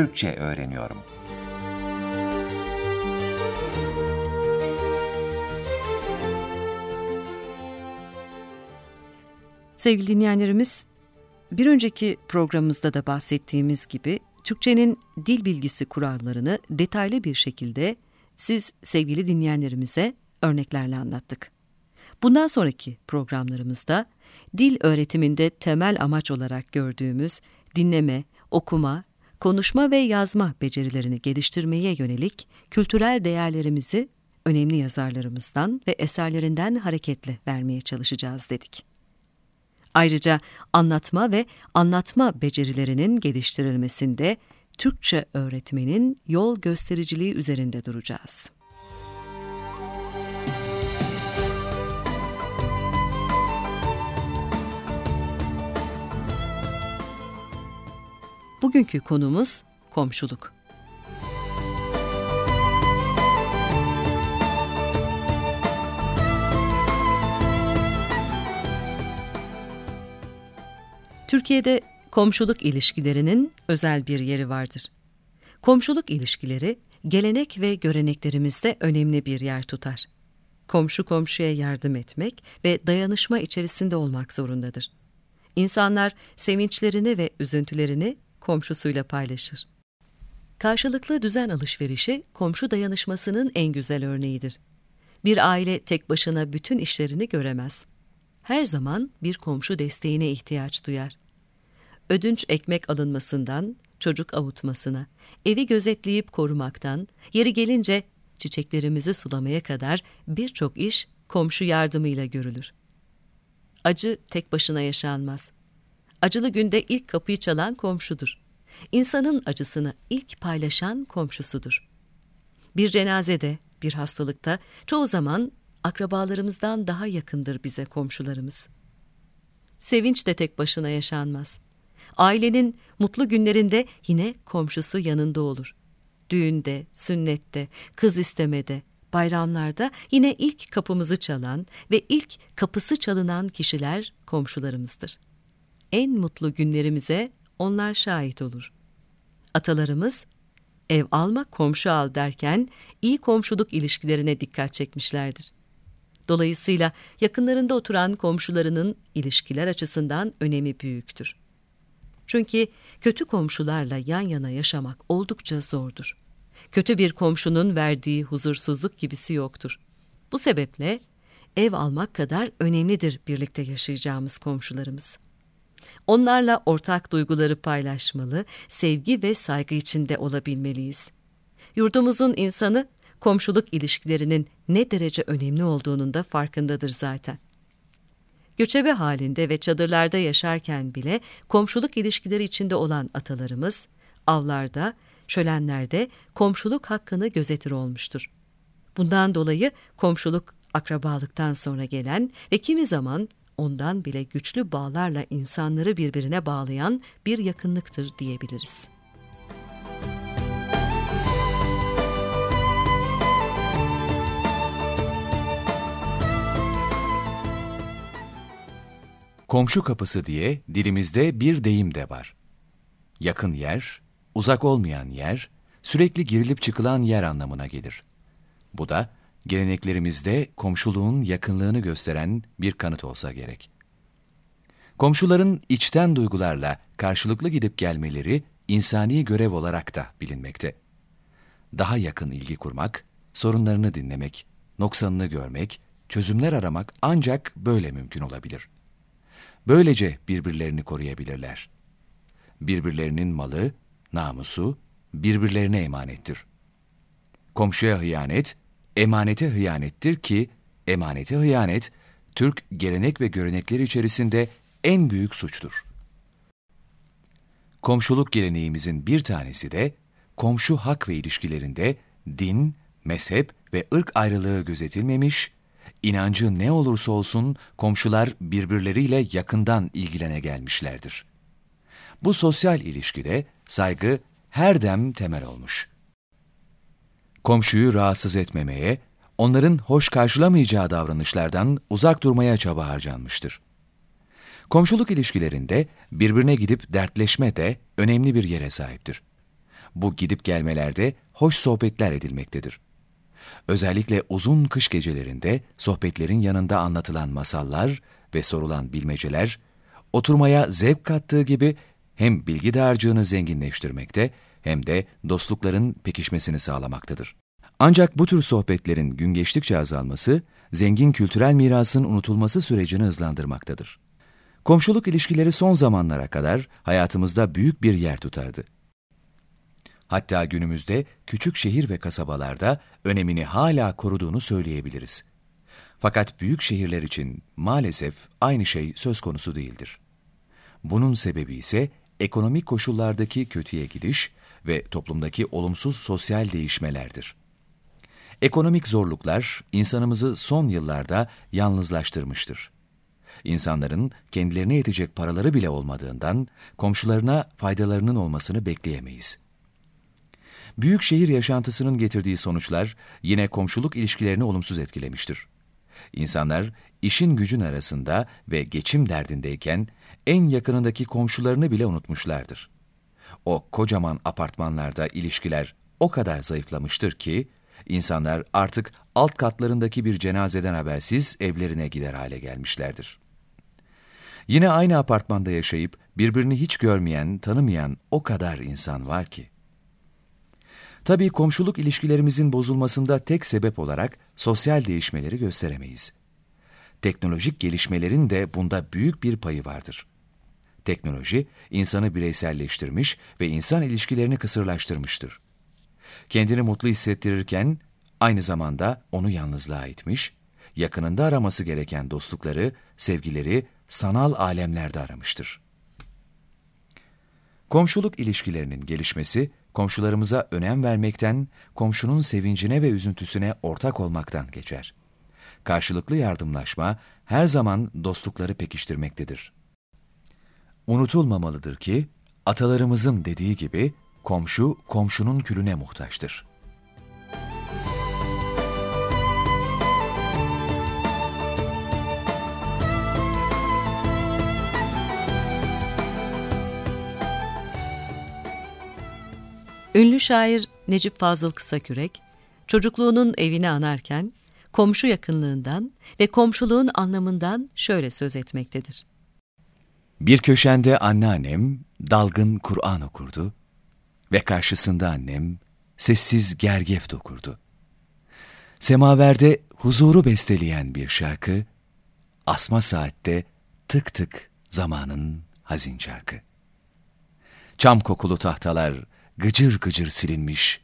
Türkçe öğreniyorum. Sevgili dinleyenlerimiz, bir önceki programımızda da bahsettiğimiz gibi Türkçenin dil bilgisi kurallarını detaylı bir şekilde siz sevgili dinleyenlerimize örneklerle anlattık. Bundan sonraki programlarımızda dil öğretiminde temel amaç olarak gördüğümüz dinleme, okuma, konuşma ve yazma becerilerini geliştirmeye yönelik kültürel değerlerimizi önemli yazarlarımızdan ve eserlerinden hareketle vermeye çalışacağız dedik. Ayrıca anlatma ve anlatma becerilerinin geliştirilmesinde Türkçe öğretmenin yol göstericiliği üzerinde duracağız. Bugünkü konumuz komşuluk. Türkiye'de komşuluk ilişkilerinin özel bir yeri vardır. Komşuluk ilişkileri gelenek ve göreneklerimizde önemli bir yer tutar. Komşu komşuya yardım etmek ve dayanışma içerisinde olmak zorundadır. İnsanlar sevinçlerini ve üzüntülerini komşusuyla paylaşır. Karşılıklı düzen alışverişi komşu dayanışmasının en güzel örneğidir. Bir aile tek başına bütün işlerini göremez. Her zaman bir komşu desteğine ihtiyaç duyar. Ödünç ekmek alınmasından çocuk avutmasına, evi gözetleyip korumaktan, yeri gelince çiçeklerimizi sulamaya kadar birçok iş komşu yardımıyla görülür. Acı tek başına yaşanmaz. Acılı günde ilk kapıyı çalan komşudur. İnsanın acısını ilk paylaşan komşusudur. Bir cenazede, bir hastalıkta çoğu zaman akrabalarımızdan daha yakındır bize komşularımız. Sevinç de tek başına yaşanmaz. Ailenin mutlu günlerinde yine komşusu yanında olur. Düğünde, sünnette, kız istemede, bayramlarda yine ilk kapımızı çalan ve ilk kapısı çalınan kişiler komşularımızdır. En mutlu günlerimize onlar şahit olur. Atalarımız ev alma komşu al derken iyi komşuluk ilişkilerine dikkat çekmişlerdir. Dolayısıyla yakınlarında oturan komşularının ilişkiler açısından önemi büyüktür. Çünkü kötü komşularla yan yana yaşamak oldukça zordur. Kötü bir komşunun verdiği huzursuzluk gibisi yoktur. Bu sebeple ev almak kadar önemlidir birlikte yaşayacağımız komşularımız. Onlarla ortak duyguları paylaşmalı, sevgi ve saygı içinde olabilmeliyiz. Yurdumuzun insanı komşuluk ilişkilerinin ne derece önemli olduğunun da farkındadır zaten. Göçebe halinde ve çadırlarda yaşarken bile komşuluk ilişkileri içinde olan atalarımız, avlarda, şölenlerde komşuluk hakkını gözetir olmuştur. Bundan dolayı komşuluk akrabalıktan sonra gelen ve kimi zaman ondan bile güçlü bağlarla insanları birbirine bağlayan bir yakınlıktır diyebiliriz. Komşu kapısı diye dilimizde bir deyim de var. Yakın yer, uzak olmayan yer, sürekli girilip çıkılan yer anlamına gelir. Bu da geleneklerimizde komşuluğun yakınlığını gösteren bir kanıt olsa gerek. Komşuların içten duygularla karşılıklı gidip gelmeleri insani görev olarak da bilinmekte. Daha yakın ilgi kurmak, sorunlarını dinlemek, noksanını görmek, çözümler aramak ancak böyle mümkün olabilir.'' Böylece birbirlerini koruyabilirler. Birbirlerinin malı, namusu birbirlerine emanettir. Komşuya hıyanet, emanete hıyanettir ki emanete hıyanet Türk gelenek ve görenekleri içerisinde en büyük suçtur. Komşuluk geleneğimizin bir tanesi de komşu hak ve ilişkilerinde din, mezhep ve ırk ayrılığı gözetilmemiş, İnancı ne olursa olsun komşular birbirleriyle yakından ilgilene gelmişlerdir. Bu sosyal ilişkide saygı her dem temel olmuş. Komşuyu rahatsız etmemeye, onların hoş karşılamayacağı davranışlardan uzak durmaya çaba harcanmıştır. Komşuluk ilişkilerinde birbirine gidip dertleşme de önemli bir yere sahiptir. bu gidip gelmelerde hoş sohbetler edilmektedir. Özellikle uzun kış gecelerinde sohbetlerin yanında anlatılan masallar ve sorulan bilmeceler, oturmaya zevk kattığı gibi hem bilgi dağarcığını zenginleştirmekte hem de dostlukların pekişmesini sağlamaktadır. Ancak bu tür sohbetlerin gün geçtikçe azalması, zengin kültürel mirasın unutulması sürecini hızlandırmaktadır. Komşuluk ilişkileri son zamanlara kadar hayatımızda büyük bir yer tutardı. Hatta günümüzde küçük şehir ve kasabalarda önemini hala koruduğunu söyleyebiliriz. Fakat büyük şehirler için maalesef aynı şey söz konusu değildir. Bunun sebebi ise ekonomik koşullardaki kötüye gidiş ve toplumdaki olumsuz sosyal değişmelerdir. Ekonomik zorluklar insanımızı son yıllarda yalnızlaştırmıştır. İnsanların kendilerine yetecek paraları bile olmadığından komşularına faydalarının olmasını bekleyemeyiz. Büyük şehir yaşantısının getirdiği sonuçlar yine komşuluk ilişkilerini olumsuz etkilemiştir. İnsanlar işin gücün arasında ve geçim derdindeyken en yakınındaki komşularını bile unutmuşlardır. O kocaman apartmanlarda ilişkiler o kadar zayıflamıştır ki insanlar artık alt katlarındaki bir cenazeden habersiz evlerine gider hale gelmişlerdir. Yine aynı apartmanda yaşayıp birbirini hiç görmeyen, tanımayan o kadar insan var ki. Tabii komşuluk ilişkilerimizin bozulmasında tek sebep olarak sosyal değişmeleri gösteremeyiz. Teknolojik gelişmelerin de bunda büyük bir payı vardır. Teknoloji, insanı bireyselleştirmiş ve insan ilişkilerini kısırlaştırmıştır. Kendini mutlu hissettirirken, aynı zamanda onu yalnızlığa itmiş, yakınında araması gereken dostlukları, sevgileri sanal alemlerde aramıştır. Komşuluk ilişkilerinin gelişmesi, komşularımıza önem vermekten, komşunun sevincine ve üzüntüsüne ortak olmaktan geçer. Karşılıklı yardımlaşma her zaman dostlukları pekiştirmektedir. Unutulmamalıdır ki, atalarımızın dediği gibi, komşu komşunun külüne muhtaçtır. Ünlü şair Necip Fazıl Kısakürek, çocukluğunun evini anarken, komşu yakınlığından ve komşuluğun anlamından şöyle söz etmektedir. Bir köşende anneannem dalgın Kur'an okurdu ve karşısında annem sessiz gergef okurdu. Semaverde huzuru besteleyen bir şarkı, asma saatte tık tık zamanın hazin şarkı. Çam kokulu tahtalar gıcır gıcır silinmiş,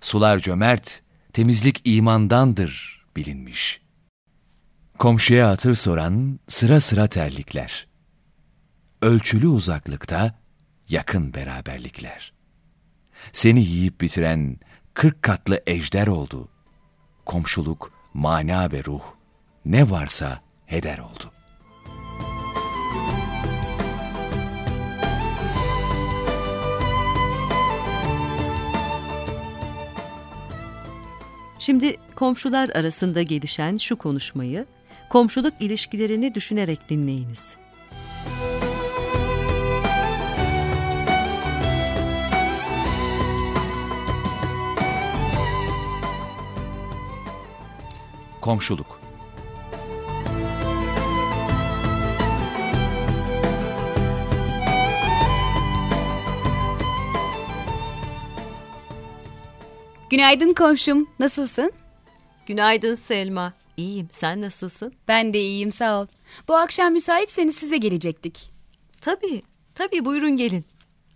sular cömert, temizlik imandandır bilinmiş. Komşuya hatır soran sıra sıra terlikler. Ölçülü uzaklıkta yakın beraberlikler. Seni yiyip bitiren kırk katlı ejder oldu. Komşuluk, mana ve ruh ne varsa heder oldu. Şimdi komşular arasında gelişen şu konuşmayı, komşuluk ilişkilerini düşünerek dinleyiniz. Komşuluk Günaydın komşum, nasılsın? Günaydın Selma. İyiyim. Sen nasılsın? Ben de iyiyim, sağ ol. Bu akşam müsaitseniz size gelecektik. Tabii. Tabii buyurun gelin.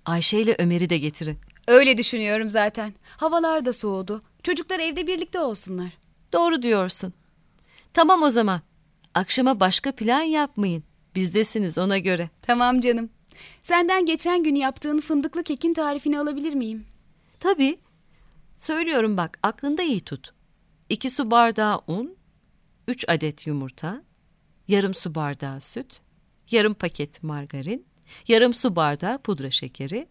Ayşe ile Ömer'i de getirin. Öyle düşünüyorum zaten. Havalar da soğudu. Çocuklar evde birlikte olsunlar. Doğru diyorsun. Tamam o zaman. Akşama başka plan yapmayın. Bizdesiniz ona göre. Tamam canım. Senden geçen gün yaptığın fındıklı kekin tarifini alabilir miyim? Tabii. Söylüyorum bak aklında iyi tut. 2 su bardağı un, 3 adet yumurta, yarım su bardağı süt, yarım paket margarin, yarım su bardağı pudra şekeri,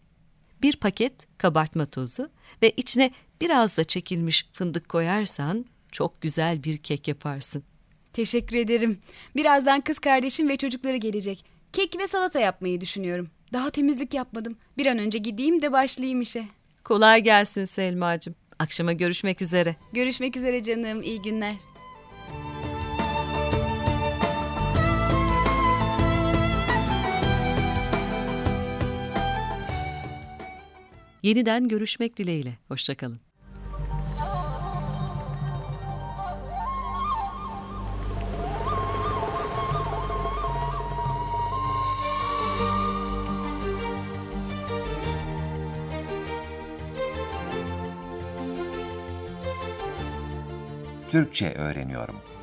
bir paket kabartma tozu ve içine biraz da çekilmiş fındık koyarsan çok güzel bir kek yaparsın. Teşekkür ederim. Birazdan kız kardeşim ve çocukları gelecek. Kek ve salata yapmayı düşünüyorum. Daha temizlik yapmadım. Bir an önce gideyim de başlayayım işe. Kolay gelsin Selma'cığım. Akşama görüşmek üzere. Görüşmek üzere canım. İyi günler. Yeniden görüşmek dileğiyle. Hoşçakalın. Türkçe öğreniyorum.''